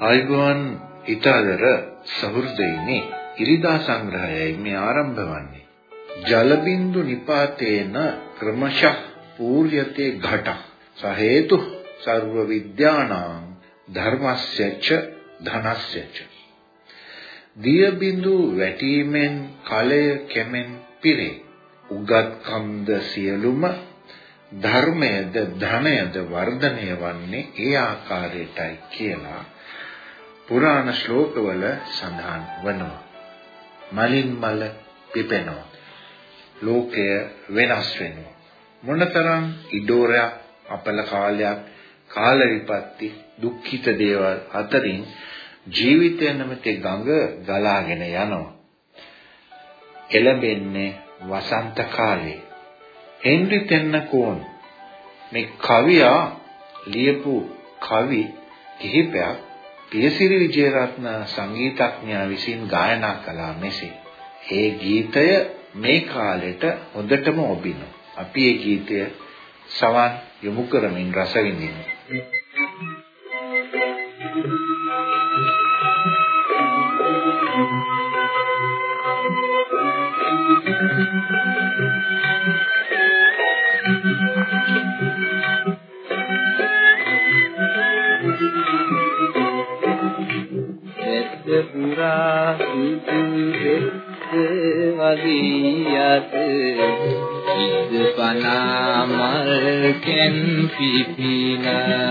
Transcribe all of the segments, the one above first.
ආයුබෝවන් ඊතාදර සහෘදයිනි ඉරිදා සංග්‍රහයයි මේ ආරම්භ වන්නේ. ජල බින්දු නිපාතේන ක්‍රමශ පූර්යතේ ඝට. සහේතු සර්ව විද්‍යානාං ධර්මස්සච ධනස්සච දිය බින්දු වැටීමෙන් කලය කෙමෙන් පිරේ. උගත්කම්ද සියලුම ධර්මයද ධනයද වර්ධනය වන්නේ ඒ ආකාරයටයි කියලා පුරාණ ශ්ලෝකවල සඳහන් වනවා. මලින් මල පිපෙනවා. ලෝකය වෙනස් වෙනවා. මොනතරම් ඉඩෝරයක් අපල කාලයක් කාල විපත්ති දුක්ඛිත දේවල් අතරින් ජීවිතය නැමැති ගඟ ගලාගෙන යනවා. එළඹෙන්නේ වසන්ත කාලේ. හෙන්රි තෙන්නකෝන් මේ කවියා ලියපු කවි කිහිපයක් පියසිරි විජේරත්න සංගීතඥයා විසින් ගායනා කළා මෙසේ. ඒ ගීතය මේ කාලෙට හොඳටම ඔබිනවා. අපි ඒ ගීතය සවන් යොමු කරමින් රස විඳිනවා. පුරා සුදු වදියත් ඉද පනා මල් කෙන් පිපිනා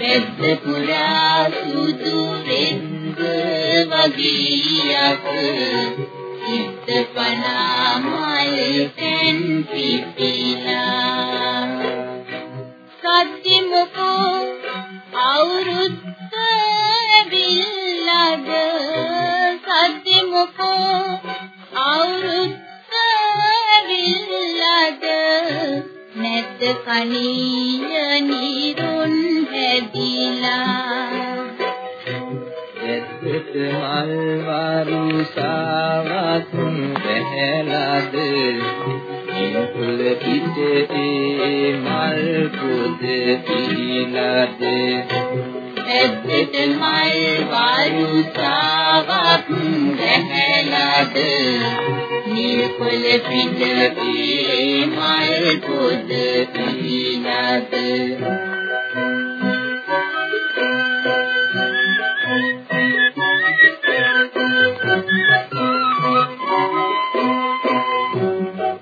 රෙද්ද පුරා සුදු රෙද්ද වදියත් ඉද පනා මල් කෙන් පිපිනා සත්‍ය නැත් කණීය නිරුන් හැදිලා එද්දට මල් වරුසාවක් වැහැලාද ඉන්පුල පිටේ මල් පොද පිහිලාද ඇත්තට මල් වරුසාවක් වැහැලාද නිල්කොල පිටේ මල් පොද පිහිලාද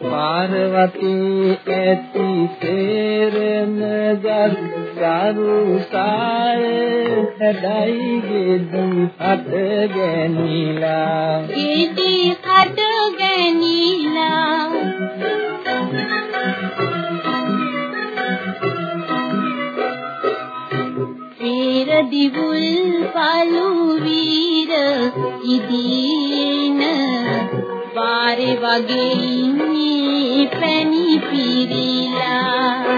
පාර්වතී ඇති සේරම ගස් කරුසාය හැඩයි ගෙදි හට ගැනීලා. ගෙදි දිවුල් පලු වීර ඉදීන පාරේ වගේ ඉන්නේ පැණි පිරීලා.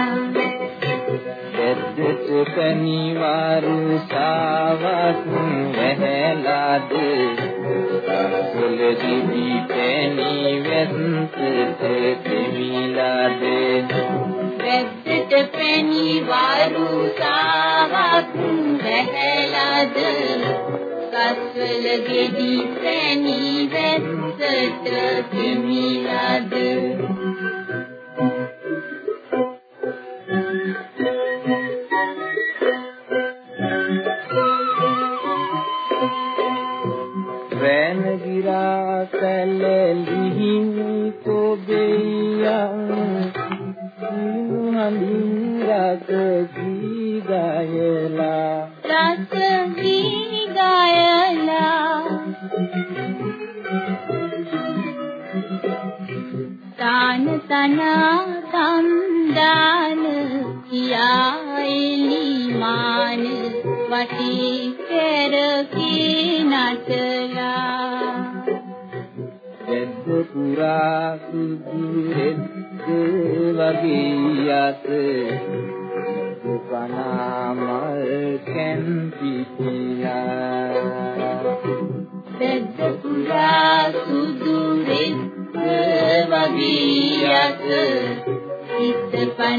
දෙද්දට පැනිවාරු සාවක් වැහැලාද? සුල දිවි පැනි වෙන්තට දෙමිලාද? දෙද්දට පැනිවාරු සාවක් සස්වල ගෙඩි පැනි වෙන්තට දෙමිලාද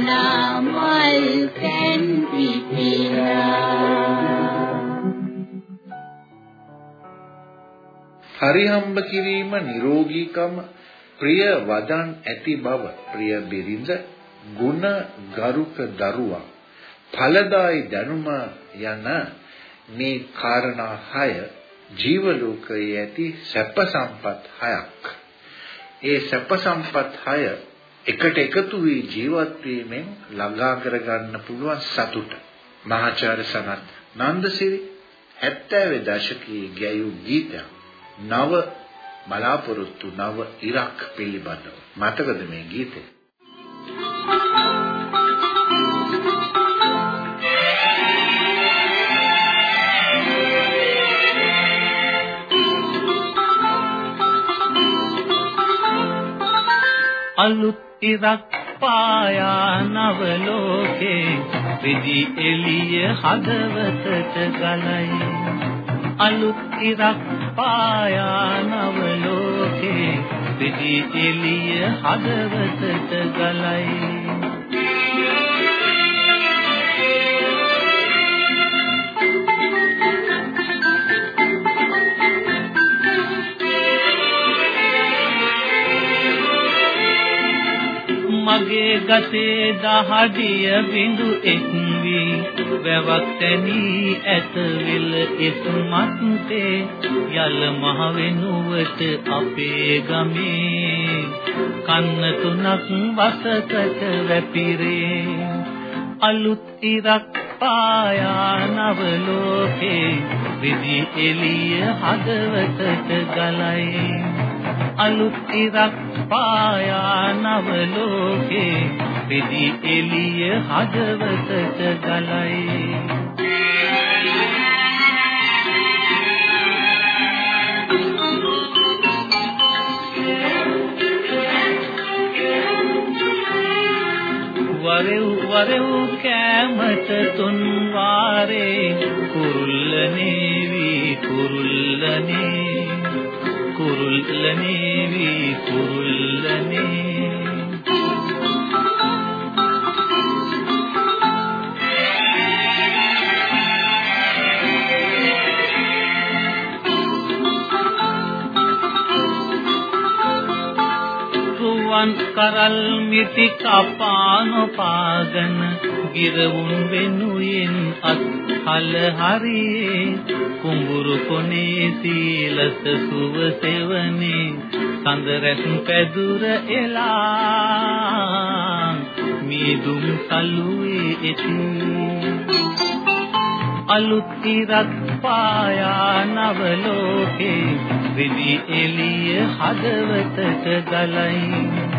සිත පනාමල් කැන් පිටිලා හරිහම්බ කිරීම නිරෝගීකම ප්‍රිය වදන් ඇති බව ප්‍රිය බිරිඳ ගුණ ගරුක දරුවා ඵලදායි දැනුම යන මේ කාරණා හය ජීව ලෝකයේ ඇති සැප සම්පත් හයක්. ඒ සැප සම්පත් හය එකට එකතු වී ජීවත් වීමෙන් ළඟා කරගන්න පුළුවන් සතුට. මහාචාර්ය සනත් නන්දසිරි 70 දශකයේ ගැයූ ගීතයක් නව බලාපොරොත්තු නව ඉරක් පිළිබඳව මතකද මේ ගීතය? අලුත් ඉරක් පායා නව ලෝකේ විදි එළිය හදවතට ගලයි. අලුත් ඉරක් පායා නව ලෝකේ විදි එළිය හදවතට ගලයි. මගේ ගසේ දහඩිය බිඳු එක් වී වැවක් තැනී ඇත විල ඉස්මත්තේ යල මහ වෙනුවට අපේ ගමේ. කන්න තුනක් වසකට වැපිරේ. අලුත් ඉරක් පායා නව ලෝකේ විදි එළිය හදවතට ගලයි. අලුත් ඉරක් පායා නව ලෝකේ. පිදි එළිය හදවතට ගලයි. වරෙව් වරෙව් කැමත තුන් වාරේ කුරුල්ලනේ වී කුරුල්ලනේ කුරුල්ලනේ වී කුරුල්ලනේ රුවන් කරල් මිටි කපාන පාගන ගිරවුන් වෙනුයෙන් අත්හල හරියේ කුඹුරු කොනේ සීලස සුව සෙවනේ සඳ රැස් පැදුර එලා මීදුම් සලුවේ එති අලුත් ඉරක් පායා නව ලෝකේ විදි එළිය හදවතට ගලයි.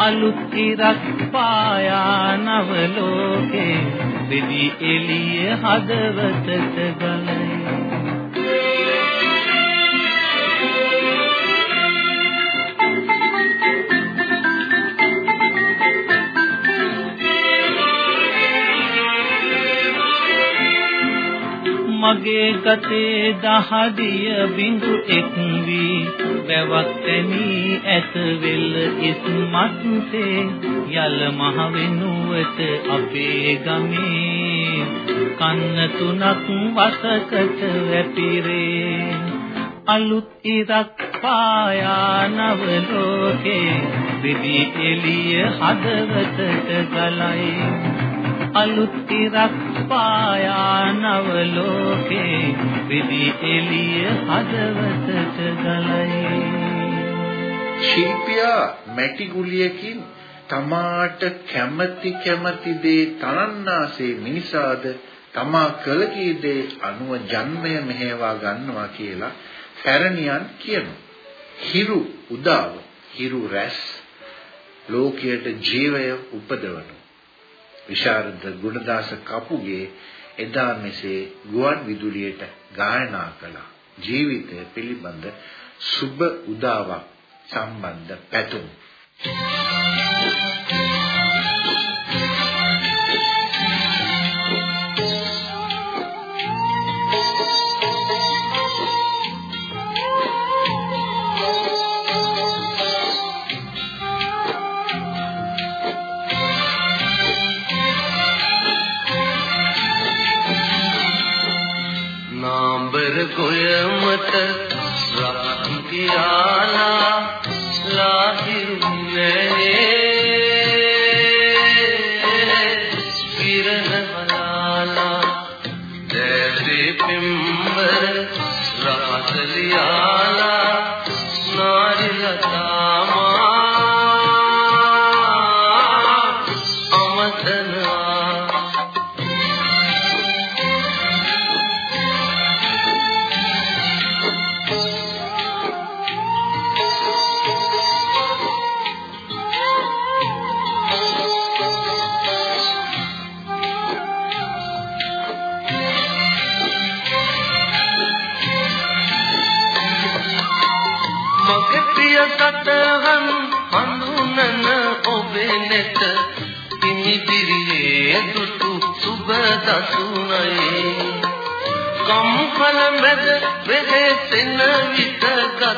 අලුත් ඉරක් පායා නව ලෝකේ විදි එළිය හදවතට ගලයි මගේ ගතේ දහදිය බිඳු එක් වී වැවක් තැනී ඇත වෙල් ඉස්මත්සේ යල මහ වෙනුවට අපේ ගමේ. කන්න තුනක් වසකට වැපිරේ. අලුත් ඉරක් පායා නව ලෝකේ. විදි එළිය හදවතට ගලයි. අලුත් ඉරක් පායා නව ලෝකේ විදි එළිය හදවතට ගලයි ශිල්පියා මැටි ගුලියකින් තමාට කැමැති කැමැති දේ තනන්නාසේ මිනිසාද තමා කළ කී දේ අනුව ජන්මය මෙහෙවා ගන්නවා කියලා පැරණියන් කියනවා. හිරු උදාව, හිරු රැස්, ලෝකයට ජීවය උපදවන විශාරද ගුණදාස කපුගේ එදා මෙසේ ගුවන් විදුලියට ගායනා කළා. ජීවිතය පිළිබඳ සුබ උදාවක් සම්බන්ධ පැතුම්. ගොයමට රහත්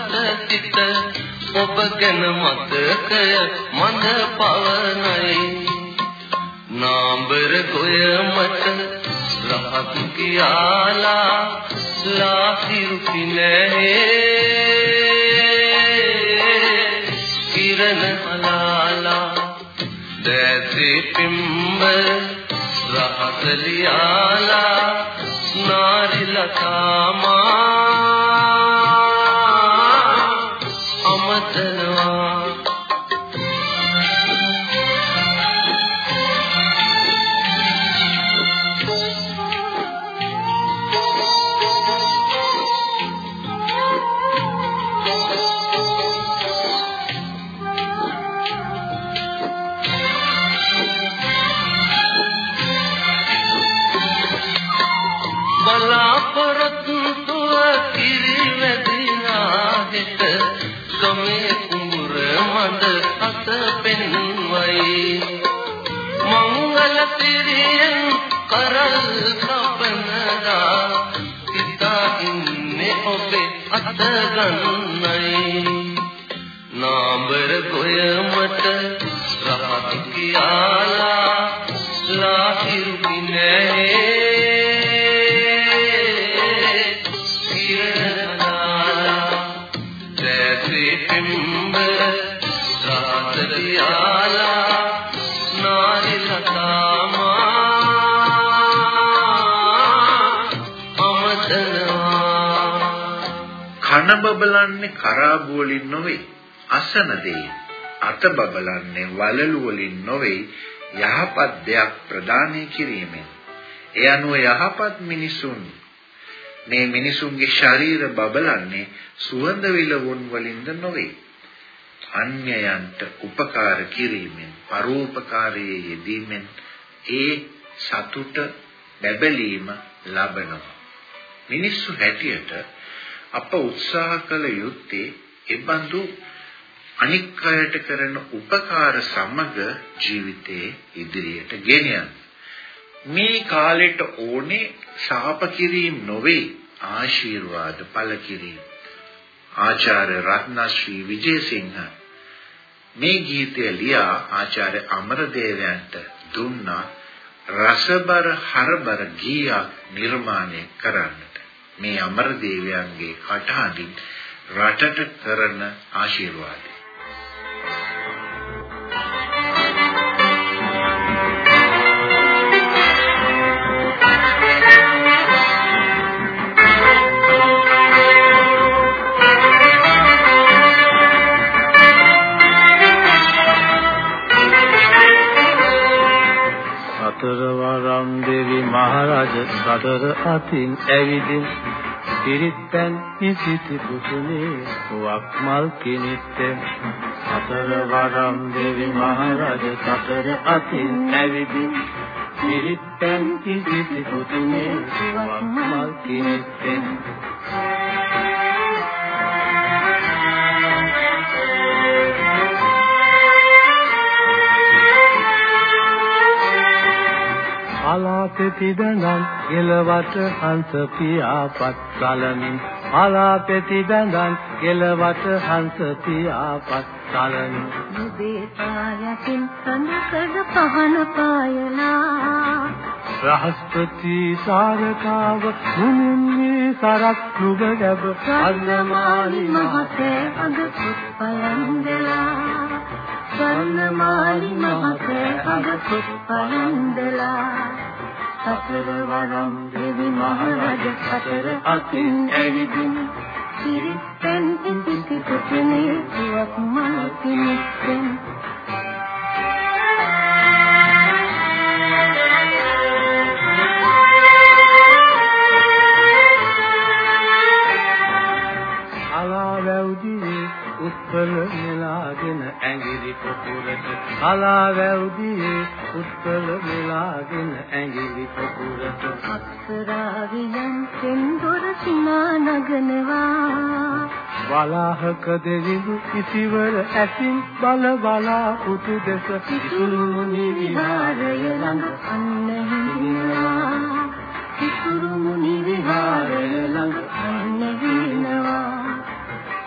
ගත සිත ඔබ ගැන මතකය මඳ පවනයි. නාඹර ගොය මට රහත් කියාලා ලාසිරු පිනේ කිරණ හලාලා දැසේ පිම්බර රහත ලියාලා නාරිලතාමා බලාපොරොත්තුව කිරිවැදිනා හිත ගමේ කුඹුර මඳ අත පෙන්වයි. මංගල පිරියෙන් කරල් කපනදා හිතා ඉන්නේ ඔබේ අත ගන්නයි. නාඹර ගොයමට රහත් කියාලා ලාහිරු පිනේ කන බබලන්නේ කරාබු වලින් නොවේ. අසන දෙයින් අත බබලන්නේ වලලු වලින් නොවේ. යහපත් දෙයක් ප්‍රදානය කිරීමෙන්. ඒ අනුව යහපත් මිනිසුන් මේ මිනිසුන්ගේ ශරීර බබලන්නේ සුවඳ විලවුන් වලින්ද නොවේ. අන්‍යයන්ට උපකාර කිරීමෙන් පරෝපකාරයේ යෙදීමෙන් ඒ සතුට බැබලීම ලබනවා. මිනිස්සු හැටියට අප උත්සාහ කළ යුත්තේ එබඳු අනික් අයට කරන උපකාර සමග ජීවිතේ ඉදිරියට ගෙනියන්න. මේ කාලෙට ඕනේ ශාප කිරීම නොවේ ආශිර්වාද පළ කිරීම. ආචාර්ය රත්නශ්‍රී විජේසිංහ මේ ගීතය ලියා ආචාර්ය අමරදේවයන්ට දුන්නා රසබර හරබර ගීයක් නිර්මාණය කරන්නට. මේ අමරදේවයන්ගේ කටහඬින් රටට කරන ආශිර්වාදය. සතර වරම් දෙවි මහරජ සතර අතින් ඇවිදින් පිරිත්තන් ඉසිති පුතුනේ වක්මල් කිනිත්තෙන් සතර වරම් දෙවි මහරජ සතර අතින් ඇවිදින් පිරිත්තන් ඉසිති පුතුනේ වක්මල් කිනිත්තෙන් අලාපෙති බඳන් එලවට හංස පියාපත් කලමින් අලාපෙති බඳන් එලවට හංස පියාපත් කලමින් නුඹේ පායකින් සඳකඩ පහන පායලා රහස්පති සාරකාව මුනින්නේ සරක් නුඹ ගැබ සන්නමාලි මහතේ අද පුත්පලන්දලා සන්නමාලි මහතේ අද පුත්පලන්දලා සතර වරම් දෙවි මහරජ සතර අතින් ඇවිදින් සිරිතෙන් ඉතිසි පුතුනේ සුවක් මල් කිනිස්සෙන් අලාවැව්දී උත්පල මෙලාගෙන ඇඟිලි පොකුරට. අලාවැව්දී උත්පල මෙලාගෙන ඇඟිලි පොකුරට. අක්ෂරාවියන් සෙන්දොර සිනා නගනවා. වලාහක දෙවිඳු ඉතිවර ඇසින් බල බලා පුතු දෙස සිතුරුමුනි විහාරය ළඟ අන්න හිඳිනවා සිතුරුමුනි විහාරය ළඟ අන්න හිඳිනවා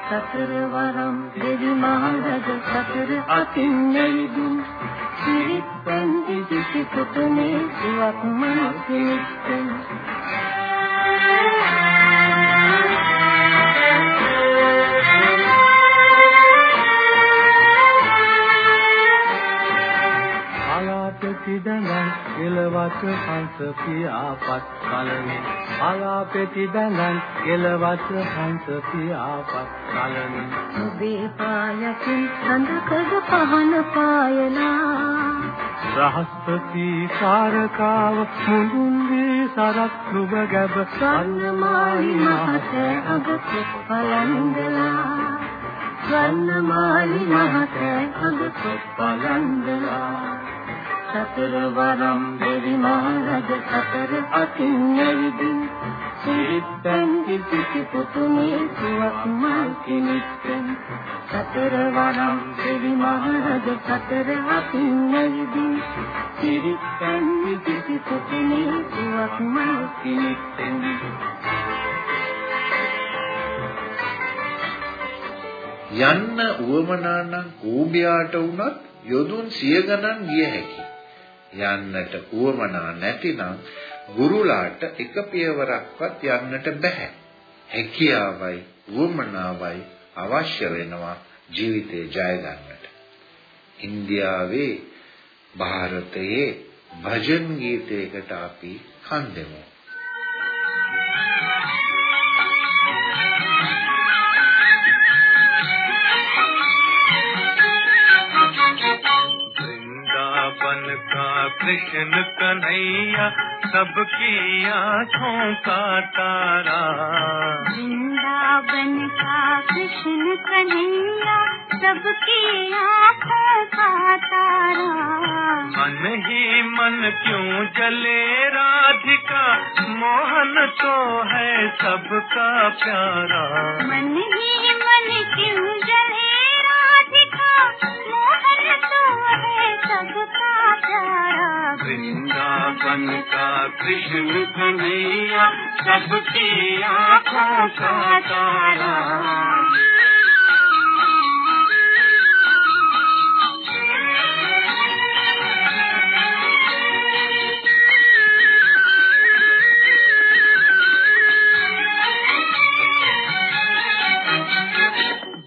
සතර වරම් දෙවි මහරජ සතර අතින් නැවිදුන් සිරිත්ෙන් ඉදිසි පුතුනේ සුවක් මනසින් දඟන් එලවත හංස පියාපත් කලමින් අලාපෙති දඟන් එලවත හංස පියාපත් කලමින් ඔබේ පායකින් සඳකඩ පහන පායලා. රහස්පති සාරකාව මුඳුන්දී සරක් නුඹ ගැබ ස්වර්ණමාලි මහතේ අග පුත්පලන්දලා ස්වර්ණමාලි මහතේ අග පුත්පලන්දලා සතර වරම් දෙවි මහරජ සතර අතින් ඇවිදින්. සිරිතෙන් ඉතිසි පුතුනේ සුවක් මල් කිනිත්තෙන් සතර වරම් දෙවි මහරජ සතර අතින් ඇවිදින්. සිරිතෙන් ඉතිසි පුතුනේ සුවක් මල් කිනිත්තෙන් යන්න උවමනා නම් කූඹියාට වුණත් යොදුන් සිය ගණන් ගිය හැකි. යන්නට උවමනා නැතිනම් ගුරුලාට එක පියවරක්වත් යන්නට බෑ. හැකියාවයි උවමනාවයි අවශ්‍ය වෙනවා ජීවිතේ ජය ගන්නට. ඉන්දියාවේ ಭಾರತයේ භජන් ගීතයකට අපි කන් දෙමු. का कृष्ण कन्हैया सबकी आँखों का तारा। वृंदावन का कृष्ण कन्हैया सबकी आँखों का तारा। मन ही मन क्यों जले राधिका? मोहन तो है सबका प्यारा। मन ही मन क्यों जले राधिका? मोहन तो है वृंदावन का कृष्ण कन्हैया सबकी आँखों का तारा।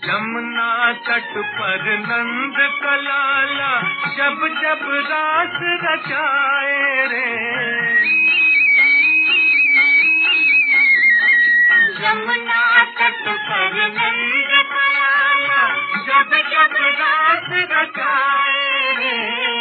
जमुना तट पर नंद कलाला जब जब रास रचाए रे। जब जब रास रचाए रे।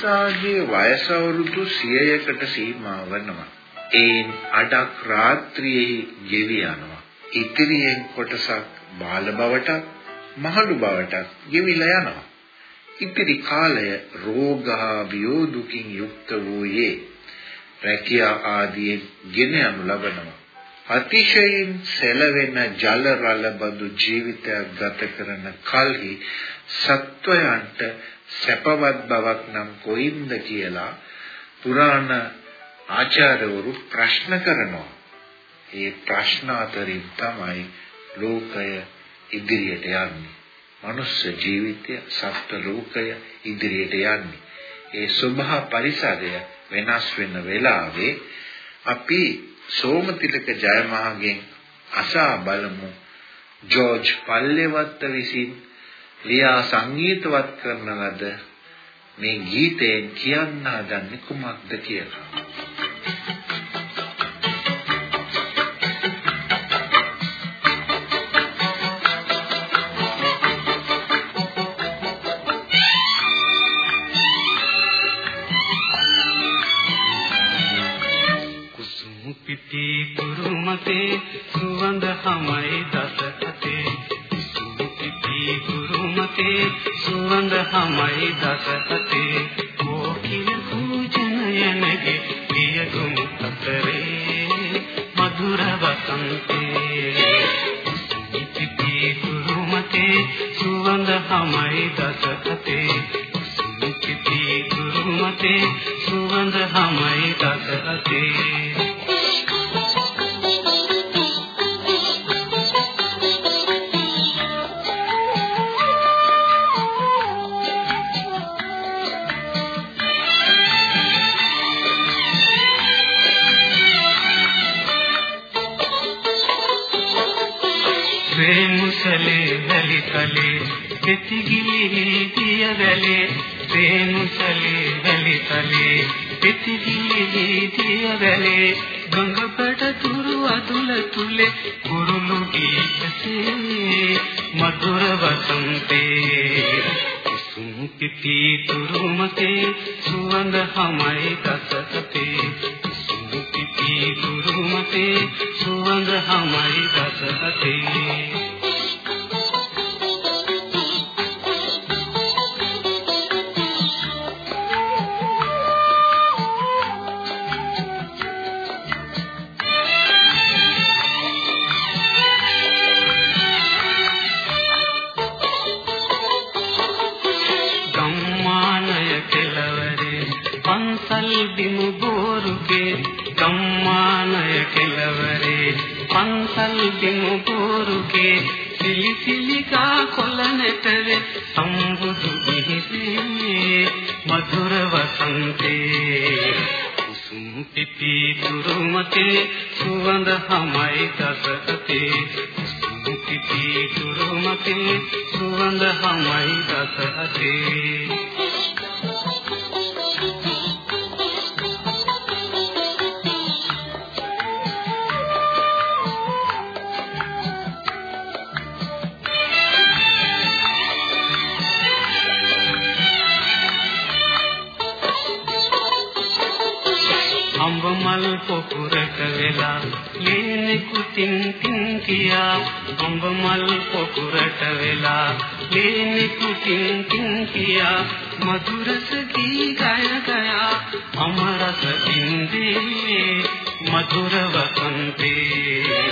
මිනිසාගේ වයස අවුරුදු 100කට සීමා වනවා. ඒන් අඩක් රාත්‍රියේ ගෙවි යනවා. ඉතිරියෙන් කොටසක් බාල බවටත් මහලු බවටත් ගෙවිලා යනවා. ඉතිරි කාලය රෝගා වියෝදුකින් යුක්ත වූයේ රැකියා ආදියෙන් ගෙන යනු ලබනවා. අතිශයින් සැලවෙන ජල රළ බඳු ජීවිතයක් ගත කරන කල්හි සත්වයන්ට සැපවත් බවක් නම් කොයින්ද කියලා පුරාණ ආචාර්යවරු ප්‍රශ්න කරනවා. ඒ ප්‍රශ්න අතරින් තමයි ලෝකය ඉදිරියට යන්නේ. මනුස්ස ජීවිතය සත්ව ලෝකය ඉදිරියට යන්නේ. ඒ සබහා පරිසරය වෙනස් වෙන වෙලාවේ අපි සෝමතිලක ජයමහගෙන් අසා බලමු ජෝර්ජ් පල්ලෙවත්ත විසින් ලියා සංගීතවත් කරන ලද මේ ගීතයෙන් කියන්න හදන්නේ කුමක්ද කියලා. පිටි කුරුමතේ සුවඳ හමයි දසකතේ කුරුමතේ සුවඳ හමයි දසපතේ. කෝකිල පූජනයනගේ පියගුම් අතරේ මధుර වසන්තේ. ඉතිපි කුරුමතේ සුවඳ හමයි දසපතේ. ඉතිපි කුරුමතේ සුවඳ හමයි දසපතේ. වැලි තලේ පෙතිගිලි දිය වැලේ රේමුසලේ වැලි තලේ පෙතිගිලි දිය වැලේ ගංගපඩ තුරු අතුල තුලේ කුරුළු ගීතසේ මధుර වසන්තේ සුම් පිපි තුරුමතේ සුවඳ හමයි දසතේ සුම් පිපි තුරුමතේ සුවඳ හමයි දසතේ පන්සල් බිමු බෝරුගේ සිලි සිලිකා කොළනටරේ සම්බුදු දිහිසේ මధుර වසන්තේ. කුසුම් පිපි තුරුමතේ සුවඳ හමයි දසකතේ. කුසුම් පිපි තුරුමතේ සුවඳ හමයි දසකතේ. මල් පොකුරට වෙලා ලේනි කුතින් තින් කියා අඹ මල් පොකුරට වෙලා ලේනි කුතින් තින් කියා මధుරස ගී ගය ගයා අමරස ඉන්දේ මధుර වසන්තේ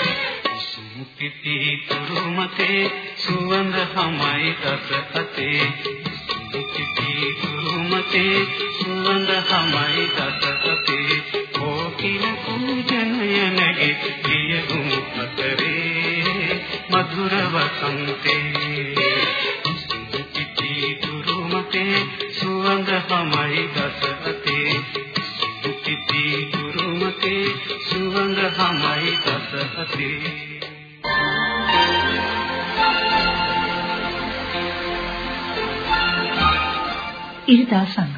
සුම්පිති තුරුමතේ සුවඳ හමයි දස අතේ සුම්පිති තුරුමතේ සුවඳ හමයි දස අතේ කිල පූජනයනගේ පියුම් අතරේ මధుර වසන්තේ පිටි දුරුමතේ සුවඳ හමයි දස අතේ පිටි දුරුමතේ සුවඳ හමයි දස අතේ ඉරිදා සංග්‍රහය